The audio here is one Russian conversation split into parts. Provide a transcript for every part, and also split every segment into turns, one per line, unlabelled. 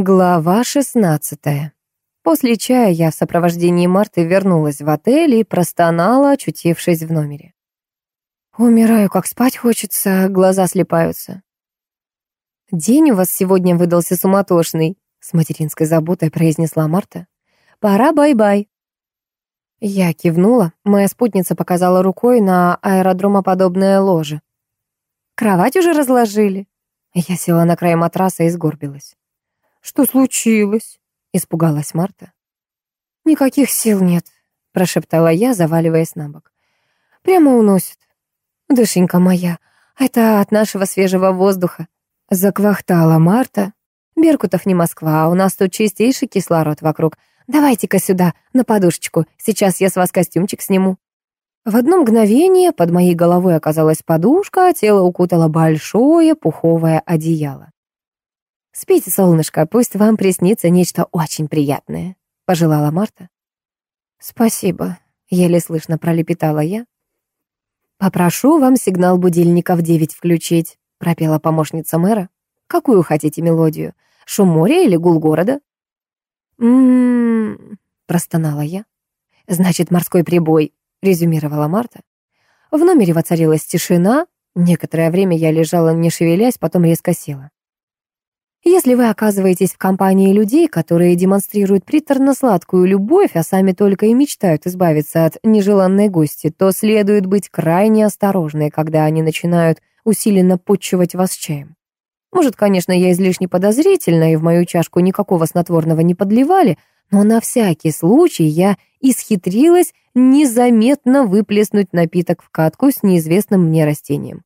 Глава шестнадцатая. После чая я в сопровождении Марты вернулась в отель и простонала, очутившись в номере. Умираю, как спать хочется, глаза слипаются. «День у вас сегодня выдался суматошный», — с материнской заботой произнесла Марта. «Пора бай-бай». Я кивнула, моя спутница показала рукой на аэродромоподобное ложе. «Кровать уже разложили?» Я села на край матраса и сгорбилась. «Что случилось?» — испугалась Марта. «Никаких сил нет», — прошептала я, заваливаясь на бок. «Прямо уносит. Душенька моя, это от нашего свежего воздуха», — заквахтала Марта. «Беркутов не Москва, а у нас тут чистейший кислород вокруг. Давайте-ка сюда, на подушечку, сейчас я с вас костюмчик сниму». В одно мгновение под моей головой оказалась подушка, а тело укутало большое пуховое одеяло. «Спите, солнышко, пусть вам приснится нечто очень приятное», — пожелала Марта. «Спасибо», — еле слышно пролепетала я. «Попрошу вам сигнал будильника в девять включить», — пропела помощница мэра. «Какую хотите мелодию? Шум моря или гул города?» «М-м-м», простонала я. «Значит, морской прибой», — резюмировала Марта. В номере воцарилась тишина. Некоторое время я лежала, не шевелясь, потом резко села. Если вы оказываетесь в компании людей, которые демонстрируют приторно-сладкую любовь, а сами только и мечтают избавиться от нежеланной гости, то следует быть крайне осторожной, когда они начинают усиленно подчивать вас чаем. Может, конечно, я излишне подозрительна, и в мою чашку никакого снотворного не подливали, но на всякий случай я исхитрилась незаметно выплеснуть напиток в катку с неизвестным мне растением.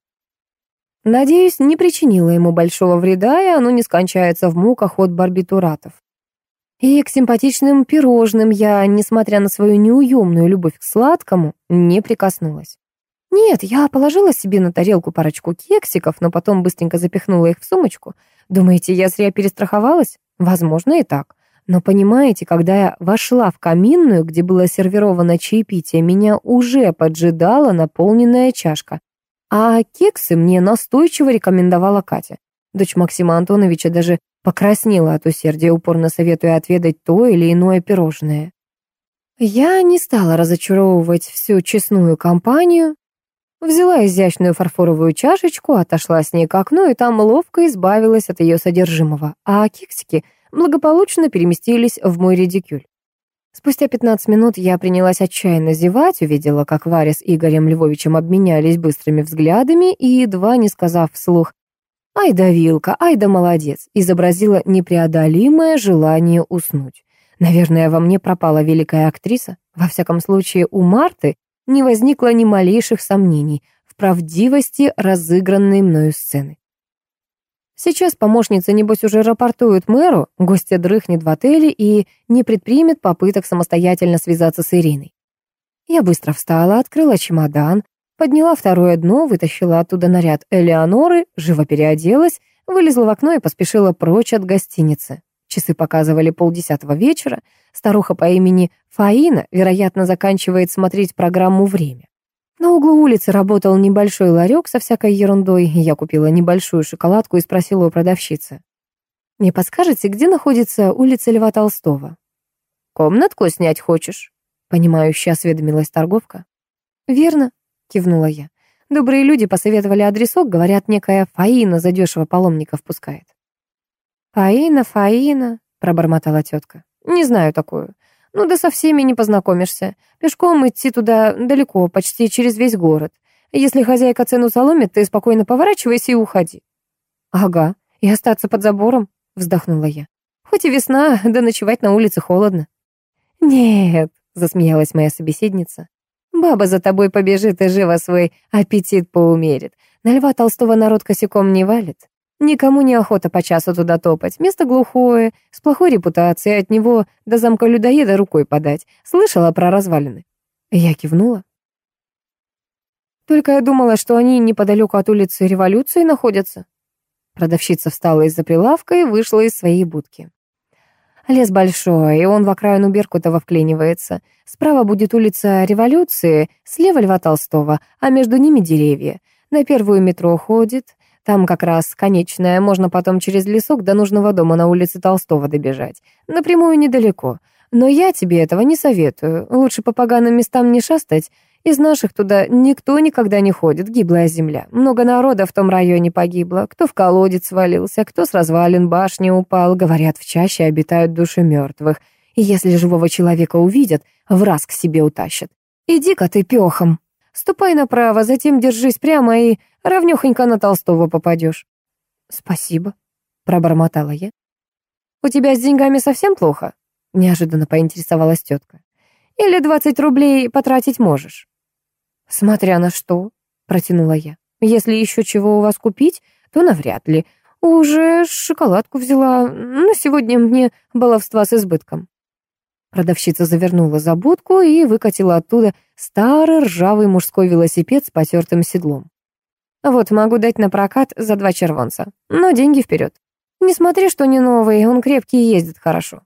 Надеюсь, не причинила ему большого вреда, и оно не скончается в муках от барбитуратов. И к симпатичным пирожным я, несмотря на свою неуемную любовь к сладкому, не прикоснулась. Нет, я положила себе на тарелку парочку кексиков, но потом быстренько запихнула их в сумочку. Думаете, я зря перестраховалась? Возможно, и так. Но понимаете, когда я вошла в каминную, где было сервировано чаепитие, меня уже поджидала наполненная чашка. А кексы мне настойчиво рекомендовала Катя. Дочь Максима Антоновича даже покраснела от усердия, упорно советуя отведать то или иное пирожное. Я не стала разочаровывать всю честную компанию, взяла изящную фарфоровую чашечку, отошла с ней к окну и там ловко избавилась от ее содержимого, а кексики благополучно переместились в мой редикюль. Спустя 15 минут я принялась отчаянно зевать, увидела, как Варя с Игорем Львовичем обменялись быстрыми взглядами и, едва не сказав вслух «Ай да Вилка, ай да молодец», изобразила непреодолимое желание уснуть. Наверное, во мне пропала великая актриса. Во всяком случае, у Марты не возникло ни малейших сомнений в правдивости разыгранной мною сцены. Сейчас помощница, небось, уже рапортует мэру, гостья дрыхнет в отеле и не предпримет попыток самостоятельно связаться с Ириной. Я быстро встала, открыла чемодан, подняла второе дно, вытащила оттуда наряд Элеоноры, живо переоделась, вылезла в окно и поспешила прочь от гостиницы. Часы показывали полдесятого вечера. Старуха по имени Фаина, вероятно, заканчивает смотреть программу «Время». На углу улицы работал небольшой ларек со всякой ерундой. Я купила небольшую шоколадку и спросила у продавщицы. «Не подскажете, где находится улица Льва Толстого?» «Комнатку снять хочешь?» Понимающе осведомилась торговка. «Верно», — кивнула я. «Добрые люди посоветовали адресок, говорят, некая Фаина задешево паломников пускает». «Фаина, Фаина», — пробормотала тетка. «Не знаю такую. Ну да со всеми не познакомишься. Пешком идти туда далеко, почти через весь город. Если хозяйка цену заломит, ты спокойно поворачивайся и уходи. Ага, и остаться под забором, вздохнула я. Хоть и весна, да ночевать на улице холодно. Нет, засмеялась моя собеседница. Баба за тобой побежит и живо свой аппетит поумерит. На льва Толстого народ косяком не валит. Никому не охота по часу туда топать. Место глухое, с плохой репутацией, от него до замка людоеда рукой подать. Слышала про развалины?» Я кивнула. «Только я думала, что они неподалеку от улицы Революции находятся». Продавщица встала из-за прилавка и вышла из своей будки. Лес большой, и он в окраину Беркутова вклинивается. Справа будет улица Революции, слева Льва Толстого, а между ними деревья. На первую метро ходит, Там как раз конечная, можно потом через лесок до нужного дома на улице Толстого добежать. Напрямую недалеко. Но я тебе этого не советую. Лучше по поганым местам не шастать. Из наших туда никто никогда не ходит, гиблая земля. Много народа в том районе погибло. Кто в колодец свалился, кто с развалин башни упал. Говорят, в чаще обитают души мертвых. И если живого человека увидят, в раз к себе утащат. Иди-ка ты пехом. Ступай направо, затем держись прямо и равнёхонько на Толстого попадешь. Спасибо, пробормотала я. У тебя с деньгами совсем плохо? Неожиданно поинтересовалась тетка. Или двадцать рублей потратить можешь? Смотря на что, протянула я. Если еще чего у вас купить, то навряд ли. Уже шоколадку взяла, но сегодня мне баловства с избытком. Продавщица завернула за будку и выкатила оттуда старый ржавый мужской велосипед с потертым седлом. Вот могу дать на прокат за два червонца, но деньги вперед. Не смотри, что не новый, он крепкий и ездит хорошо.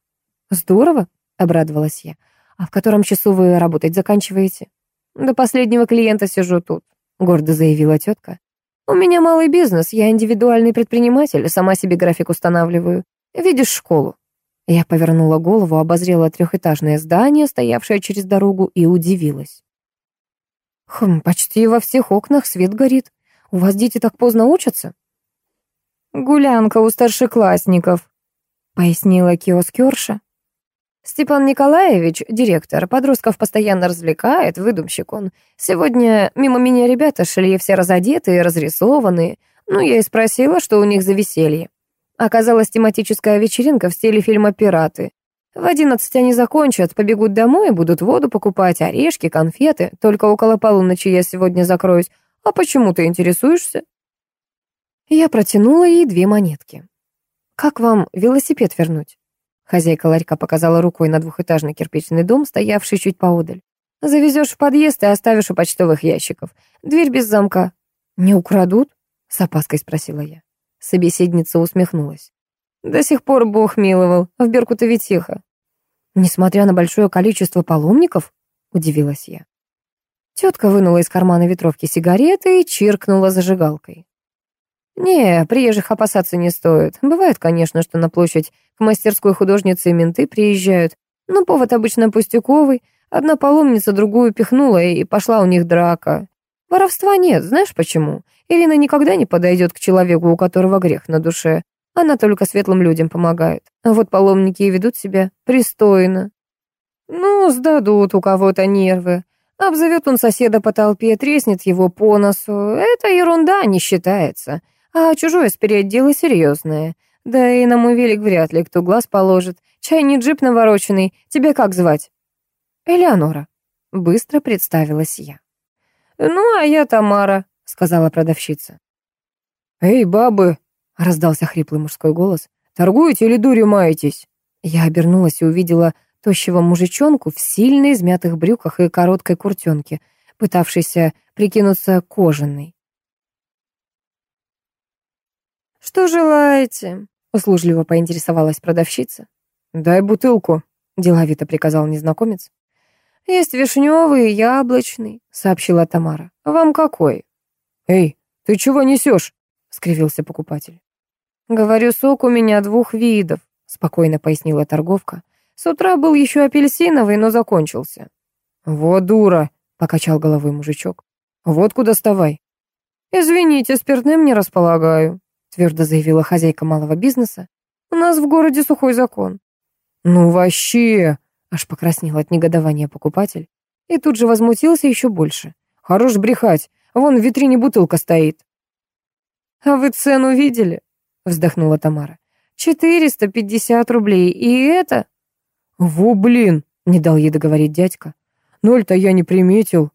Здорово, обрадовалась я. А в котором часу вы работать заканчиваете? До последнего клиента сижу тут, гордо заявила тетка. У меня малый бизнес, я индивидуальный предприниматель, сама себе график устанавливаю. Видишь школу? Я повернула голову, обозрела трехэтажное здание, стоявшее через дорогу, и удивилась. «Хм, почти во всех окнах свет горит. У вас дети так поздно учатся?» «Гулянка у старшеклассников», — пояснила киоскерша. «Степан Николаевич, директор, подростков постоянно развлекает, выдумщик он. Сегодня мимо меня ребята шли все разодетые, разрисованные. Ну, я и спросила, что у них за веселье. Оказалась тематическая вечеринка в стиле фильма «Пираты». В одиннадцать они закончат, побегут домой, будут воду покупать, орешки, конфеты. Только около полуночи я сегодня закроюсь. А почему ты интересуешься? Я протянула ей две монетки. «Как вам велосипед вернуть?» Хозяйка ларька показала рукой на двухэтажный кирпичный дом, стоявший чуть поодаль. «Завезешь в подъезд и оставишь у почтовых ящиков. Дверь без замка». «Не украдут?» — с опаской спросила я. Собеседница усмехнулась. До сих пор Бог миловал, в Беркутове-Тихо. Несмотря на большое количество паломников, удивилась я. Тетка вынула из кармана ветровки сигареты и чиркнула зажигалкой. «Не, приезжих опасаться не стоит. Бывает, конечно, что на площадь к мастерской художнице менты приезжают, но повод обычно пустяковый. Одна паломница другую пихнула, и пошла у них драка. Воровства нет, знаешь почему? Ирина никогда не подойдет к человеку, у которого грех на душе. Она только светлым людям помогает. А вот паломники и ведут себя пристойно. Ну, сдадут у кого-то нервы. Обзовет он соседа по толпе, треснет его по носу. Это ерунда, не считается. А чужое спереть дело серьезное. Да и на мой велик вряд ли кто глаз положит. Чай не джип навороченный. Тебя как звать? Элеонора. Быстро представилась я. Ну, а я Тамара сказала продавщица. «Эй, бабы!» — раздался хриплый мужской голос. «Торгуете или дурью маетесь?» Я обернулась и увидела тощего мужичонку в сильно измятых брюках и короткой куртенке, пытавшейся прикинуться кожаной. «Что желаете?» — услужливо поинтересовалась продавщица. «Дай бутылку», — деловито приказал незнакомец. «Есть вишневый и яблочный», — сообщила Тамара. «Вам какой?» «Эй, ты чего несешь?» — скривился покупатель. «Говорю, сок у меня двух видов», — спокойно пояснила торговка. «С утра был еще апельсиновый, но закончился». «Вот дура», — покачал головой мужичок. «Водку доставай». «Извините, спиртным не располагаю», — твердо заявила хозяйка малого бизнеса. «У нас в городе сухой закон». «Ну вообще!» — аж покраснел от негодования покупатель. И тут же возмутился еще больше. «Хорош брехать. Вон в витрине бутылка стоит». «А вы цену видели?» — вздохнула Тамара. «Четыреста пятьдесят рублей, и это...» «Во, блин!» — не дал ей договорить дядька. «Ноль-то я не приметил».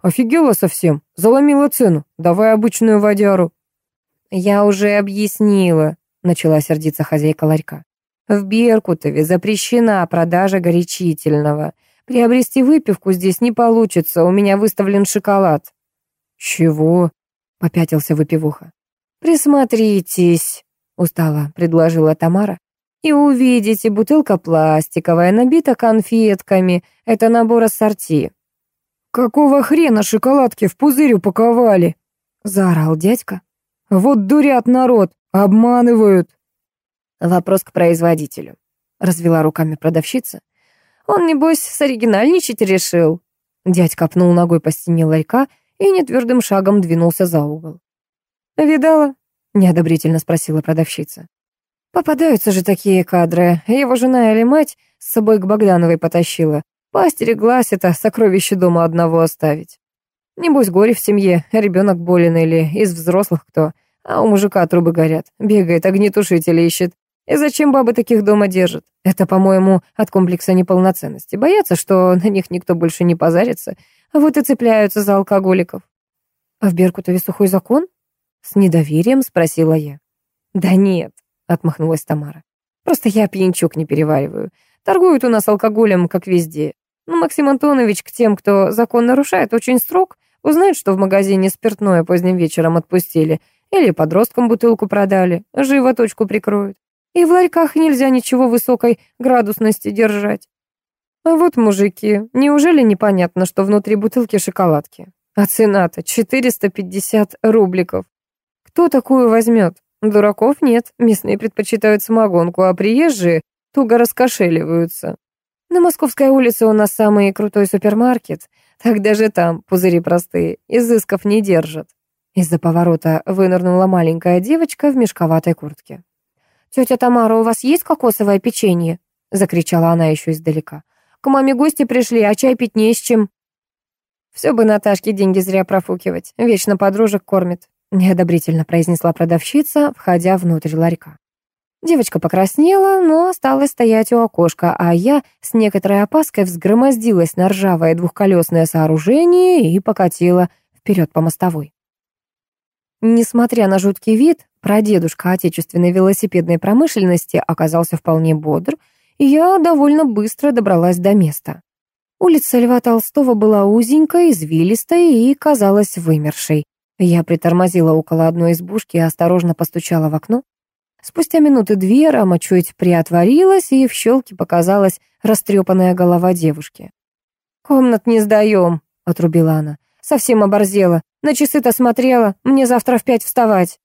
«Офигела совсем, заломила цену, давай обычную водяру». «Я уже объяснила», — начала сердиться хозяйка ларька. «В Беркутове запрещена продажа горячительного. Приобрести выпивку здесь не получится, у меня выставлен шоколад». «Чего?» — попятился выпивуха. «Присмотритесь», — устало предложила Тамара. «И увидите, бутылка пластиковая, набита конфетками. Это набор ассорти».
«Какого хрена шоколадки в пузырь упаковали?»
— заорал дядька.
Вот дурят народ, обманывают.
Вопрос к производителю. Развела руками продавщица. Он, небось, с оригинальничать решил. Дядь копнул ногой по стене ларька и нетвердым шагом двинулся за угол. «Видала?» — неодобрительно спросила продавщица. «Попадаются же такие кадры. Его жена или мать с собой к Богдановой потащила. Постереглась это сокровище дома одного оставить. Небось, горе в семье, ребенок болен или из взрослых кто, а у мужика трубы горят, бегает, огнетушитель ищет. И зачем бабы таких дома держат? Это, по-моему, от комплекса неполноценности. Боятся, что на них никто больше не позарится, вот и цепляются за алкоголиков. А в Беркутове сухой закон? С недоверием спросила я. Да нет, отмахнулась Тамара. Просто я пьянчук не перевариваю. Торгуют у нас алкоголем, как везде. Но Максим Антонович к тем, кто закон нарушает, очень строг. Узнает, что в магазине спиртное поздним вечером отпустили, или подросткам бутылку продали, живо точку прикроют. И в ларьках нельзя ничего высокой градусности держать. А вот мужики, неужели непонятно, что внутри бутылки шоколадки? А цена-то 450 рубликов. Кто такую возьмет? Дураков нет, местные предпочитают самогонку, а приезжие туго раскошеливаются. На Московской улице у нас самый крутой супермаркет, так даже там пузыри простые, изысков не держат. Из-за поворота вынырнула маленькая девочка в мешковатой куртке. «Тетя Тамара, у вас есть кокосовое печенье?» — закричала она еще издалека. «К маме гости пришли, а чай пить не с чем». «Все бы Наташке деньги зря профукивать, вечно подружек кормит», — неодобрительно произнесла продавщица, входя внутрь ларька. Девочка покраснела, но осталась стоять у окошка, а я с некоторой опаской взгромоздилась на ржавое двухколесное сооружение и покатила вперед по мостовой. Несмотря на жуткий вид, прадедушка отечественной велосипедной промышленности оказался вполне бодр, я довольно быстро добралась до места. Улица Льва Толстого была узенькой, извилистой и казалась вымершей. Я притормозила около одной избушки и осторожно постучала в окно. Спустя минуты две рама чуть приотворилась, и в щелке показалась растрепанная голова девушки. «Комнат не сдаем», — отрубила она. «Совсем оборзела. На часы-то смотрела. Мне завтра в пять вставать».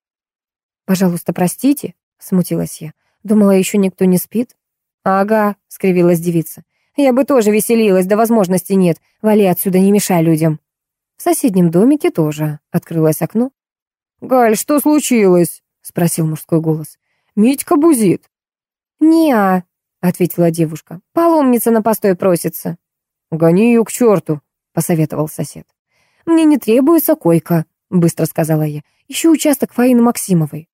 «Пожалуйста, простите», — смутилась я. «Думала, еще никто не спит». «Ага», — скривилась девица. «Я бы тоже веселилась, да возможности нет. Вали отсюда, не мешай людям». В соседнем домике тоже открылось окно.
«Галь, что случилось?» — спросил мужской голос. «Митька бузит».
«Не-а», ответила девушка. «Паломница на постой просится».
«Гони ее к черту», — посоветовал сосед.
«Мне не требуется койка», — быстро сказала я. «Ищу участок Фаины Максимовой».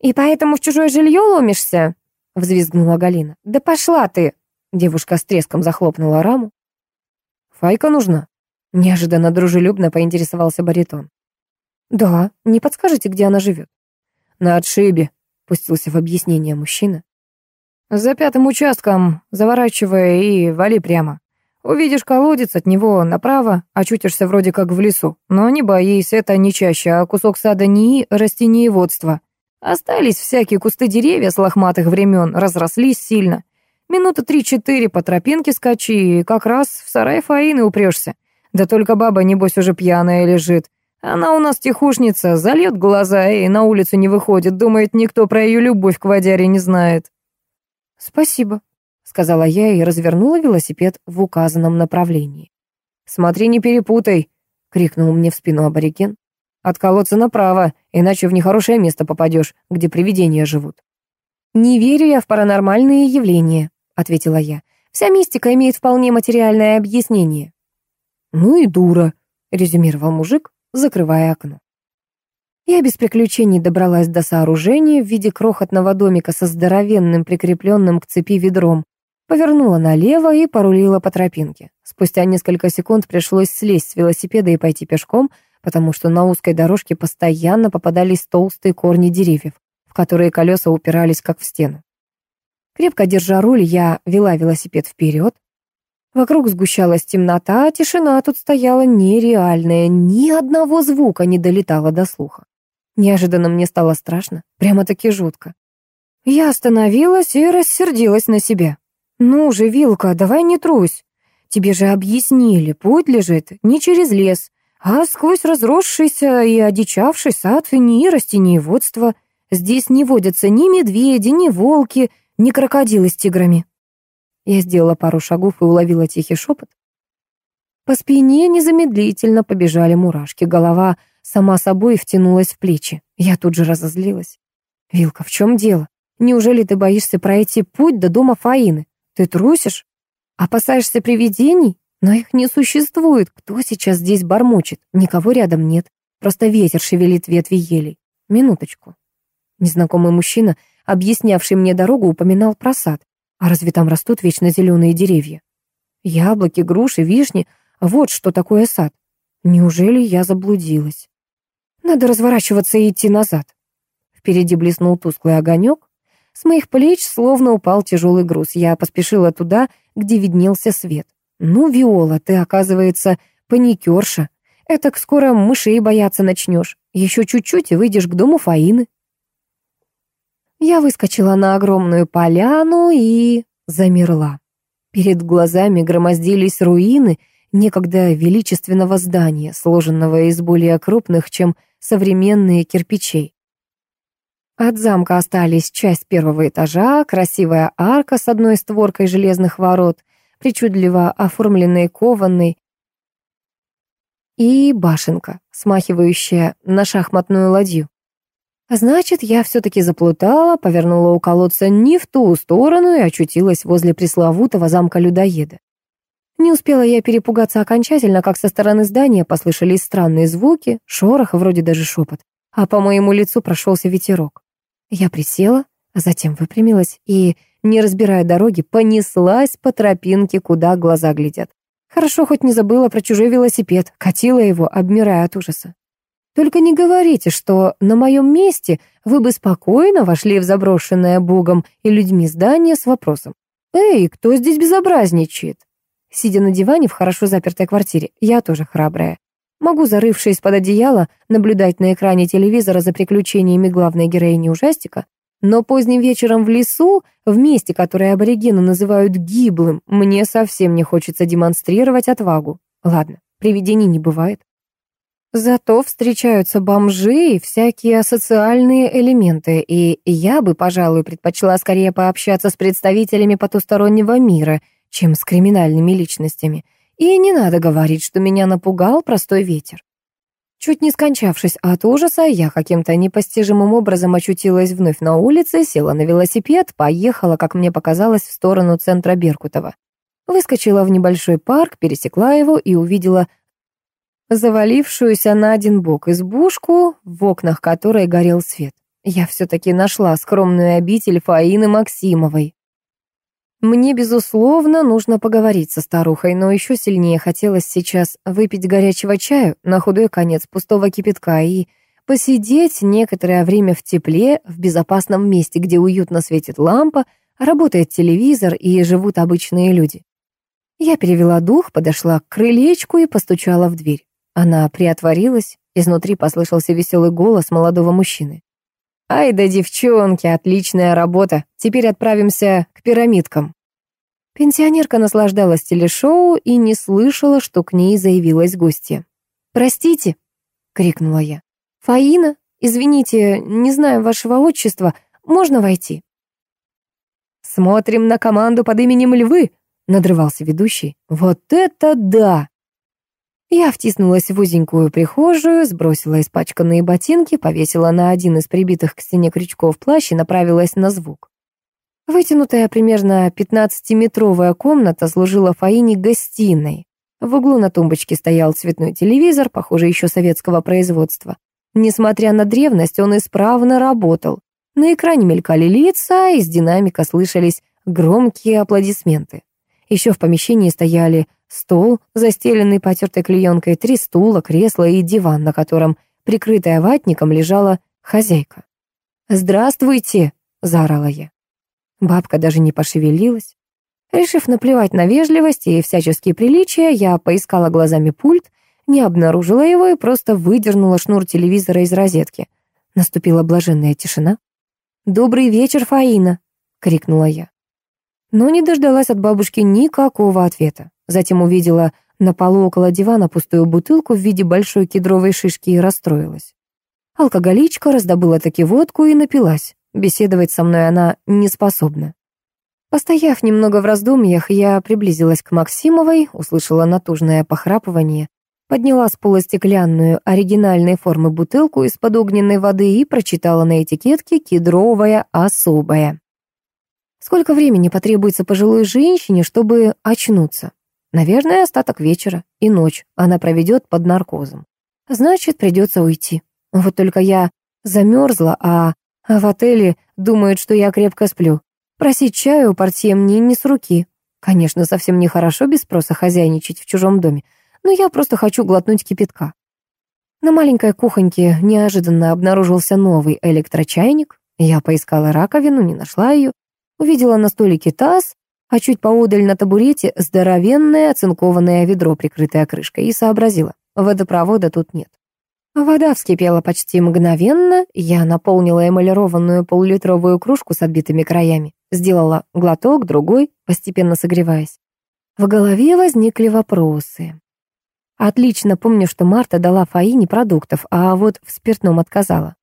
«И поэтому в чужое жилье ломишься?» — взвизгнула Галина. «Да пошла ты!» Девушка с треском захлопнула раму.
«Файка нужна?» — неожиданно дружелюбно поинтересовался баритон.
«Да, не подскажете, где она живет?»
«На отшибе», — пустился в объяснение мужчина. «За пятым участком, заворачивая и вали прямо. Увидишь колодец, от него направо, очутишься вроде как в лесу. Но не боись, это не чаще, а кусок сада НИИ растениеводства. Остались всякие кусты деревья с лохматых времен, разрослись сильно. Минуты три-четыре по тропинке скачи, и как раз в сарай Фаины упрешься. Да только баба, небось, уже пьяная лежит. Она у нас тихушница, зальет глаза и на улицу не выходит, думает, никто про ее любовь к водяре не знает.
«Спасибо», сказала я и развернула велосипед в указанном направлении.
«Смотри, не перепутай!» — крикнул мне в спину абориген. «От колодца направо, иначе в нехорошее место попадешь, где привидения живут».
«Не верю я в паранормальные явления», — ответила я. «Вся мистика имеет вполне материальное объяснение».
«Ну и дура», — резюмировал мужик, закрывая окно.
Я без приключений добралась до сооружения в виде крохотного домика со здоровенным прикрепленным к цепи ведром, Повернула налево и порулила по тропинке. Спустя несколько секунд пришлось слезть с велосипеда и пойти пешком, потому что на узкой дорожке постоянно попадались толстые корни деревьев, в которые колеса упирались как в стену. Крепко держа руль, я вела велосипед вперед. Вокруг сгущалась темнота, а тишина тут стояла нереальная, ни одного звука не долетало до слуха. Неожиданно мне стало страшно, прямо-таки жутко. Я остановилась и рассердилась на себя. «Ну же, Вилка, давай не трусь. Тебе же объяснили, путь лежит не через лес,
А сквозь разросшийся и одичавший сад ни растениеводства. Здесь не водятся ни медведи, ни волки, ни крокодилы с тиграми. Я сделала пару шагов и уловила тихий шепот. По спине незамедлительно побежали мурашки, голова сама собой втянулась в плечи. Я тут же разозлилась. «Вилка, в чем дело? Неужели ты боишься пройти путь до дома Фаины? Ты трусишь? Опасаешься привидений? Но их не существует. Кто сейчас здесь бормочет? Никого рядом нет. Просто ветер шевелит ветви елей. Минуточку. Незнакомый мужчина, объяснявший мне дорогу, упоминал про сад. А разве там растут вечно зеленые деревья? Яблоки, груши, вишни — вот что такое сад. Неужели я заблудилась? Надо разворачиваться и идти назад. Впереди блеснул тусклый огонек. С моих плеч словно упал тяжелый груз. Я поспешила туда, где виднелся свет. «Ну, Виола, ты, оказывается, паникерша. Этак скоро мышей бояться начнешь. Еще чуть-чуть и выйдешь к дому Фаины». Я выскочила на огромную поляну и замерла. Перед глазами громоздились руины некогда величественного здания, сложенного из более крупных, чем современные кирпичей. От замка остались часть первого этажа, красивая арка с одной створкой железных ворот, причудливо оформленной кованной, и башенка, смахивающая на шахматную ладью. Значит, я все-таки заплутала, повернула у колодца не в ту сторону и очутилась возле пресловутого замка людоеда. Не успела я перепугаться окончательно, как со стороны здания послышались странные звуки, шорох, вроде даже шепот, а по моему лицу прошелся ветерок. Я присела, а затем выпрямилась и, не разбирая дороги, понеслась по тропинке, куда глаза глядят. Хорошо, хоть не забыла про чужой велосипед, катила его, обмирая от ужаса. Только не говорите, что на моем месте вы бы спокойно вошли в заброшенное Богом и людьми здание с вопросом. «Эй, кто здесь безобразничает?» Сидя на диване в хорошо запертой квартире, я тоже храбрая. Могу, зарывшись под одеяло, наблюдать на экране телевизора за приключениями главной героини ужастика, но поздним вечером в лесу, в месте, которое аборигены называют гиблым, мне совсем не хочется демонстрировать отвагу. Ладно, привидений не бывает. Зато встречаются бомжи и всякие асоциальные элементы, и я бы, пожалуй, предпочла скорее пообщаться с представителями потустороннего мира, чем с криминальными личностями — и не надо говорить, что меня напугал простой ветер. Чуть не скончавшись от ужаса, я каким-то непостижимым образом очутилась вновь на улице, села на велосипед, поехала, как мне показалось, в сторону центра Беркутова. Выскочила в небольшой парк, пересекла его и увидела завалившуюся на один бок избушку, в окнах которой горел свет. Я все-таки нашла скромную обитель Фаины Максимовой. Мне, безусловно, нужно поговорить со старухой, но еще сильнее хотелось сейчас выпить горячего чаю, на худой конец пустого кипятка и посидеть некоторое время в тепле, в безопасном месте, где уютно светит лампа, работает телевизор и живут обычные люди. Я перевела дух, подошла к крылечку и постучала в дверь. Она приотворилась, изнутри послышался веселый голос молодого мужчины. «Ай да девчонки, отличная работа. Теперь отправимся к пирамидкам». Пенсионерка наслаждалась телешоу и не слышала, что к ней заявилась гостья. «Простите», — крикнула я. «Фаина, извините, не знаю вашего отчества. Можно войти?» «Смотрим на команду под именем Львы», — надрывался ведущий. «Вот это да!» Я втиснулась в узенькую прихожую, сбросила испачканные ботинки, повесила на один из прибитых к стене крючков плащ и направилась на звук. Вытянутая примерно 15-метровая комната служила Фаине гостиной. В углу на тумбочке стоял цветной телевизор, похоже, еще советского производства. Несмотря на древность, он исправно работал. На экране мелькали лица, из динамика слышались громкие аплодисменты. Еще в помещении стояли стол, застеленный потертой клеенкой, три стула, кресло и диван, на котором, прикрытая ватником, лежала хозяйка. «Здравствуйте!» — заорала я. Бабка даже не пошевелилась. Решив наплевать на вежливость и всяческие приличия, я поискала глазами пульт, не обнаружила его и просто выдернула шнур телевизора из розетки. Наступила блаженная тишина. «Добрый вечер, Фаина!» — крикнула я но не дождалась от бабушки никакого ответа. Затем увидела
на полу около дивана пустую бутылку в виде большой кедровой шишки и расстроилась. Алкоголичка раздобыла таки водку и напилась. Беседовать со мной она не способна. Постояв немного в раздумьях, я приблизилась к Максимовой, услышала натужное похрапывание, подняла с пола стеклянную оригинальной формы бутылку из-под огненной воды и прочитала на этикетке «Кедровая особая». Сколько времени потребуется пожилой женщине, чтобы очнуться? Наверное, остаток вечера и ночь она проведет под наркозом. Значит, придется уйти. Вот только я замерзла, а в отеле думают, что я крепко сплю. Просить чаю у портье мне не с руки. Конечно, совсем нехорошо без спроса хозяйничать в чужом доме, но я просто хочу глотнуть кипятка. На маленькой кухоньке неожиданно обнаружился новый электрочайник. Я поискала раковину, не нашла ее. Увидела на столике таз, а чуть поодаль на табурете здоровенное оцинкованное ведро, прикрытое крышкой, и сообразила, водопровода тут нет. Вода вскипела почти мгновенно, я наполнила эмалированную полулитровую кружку с отбитыми краями, сделала глоток, другой, постепенно согреваясь. В голове возникли вопросы. Отлично помню, что Марта дала Фаине продуктов, а вот в спиртном отказала.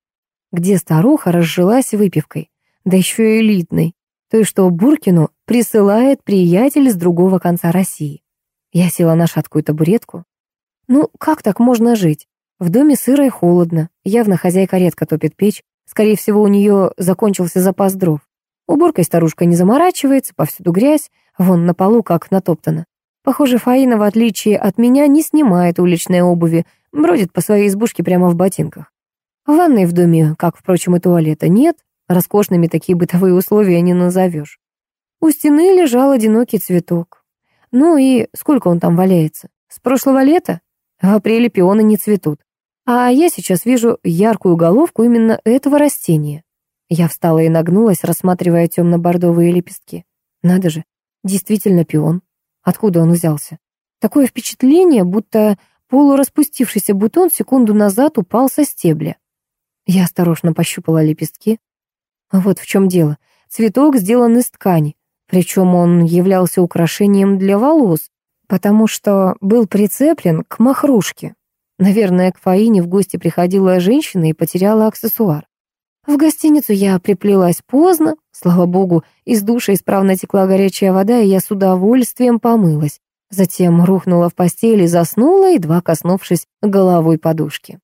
Где старуха разжилась выпивкой, да еще и элитной, той, что Буркину присылает приятель с другого конца России. Я села на шаткую табуретку. Ну, как так можно жить? В доме сыро и холодно. Явно хозяйка редко топит печь. Скорее всего, у нее закончился запас дров. Уборкой старушка не заморачивается, повсюду грязь, вон на полу как натоптано. Похоже, Фаина, в отличие от меня, не снимает уличной обуви, бродит по своей избушке прямо в ботинках. Ванной в доме, как, впрочем, и туалета, нет, роскошными такие бытовые условия не назовешь. У стены лежал одинокий цветок. Ну и сколько он там валяется? С прошлого лета? В апреле пионы не цветут. А я сейчас вижу яркую головку именно этого растения. Я встала и нагнулась, рассматривая темно-бордовые лепестки. Надо же, действительно пион. Откуда он взялся? Такое впечатление, будто полураспустившийся бутон секунду назад упал со стебля. Я осторожно пощупала лепестки. Вот в чем дело. Цветок сделан из ткани, причем он являлся украшением для волос, потому что был прицеплен к махрушке. Наверное, к Фаине в гости приходила женщина и потеряла аксессуар. В гостиницу я приплелась поздно, слава богу, из душа исправно текла горячая вода, и я с удовольствием помылась. Затем рухнула в постель и заснула, едва коснувшись головой подушки.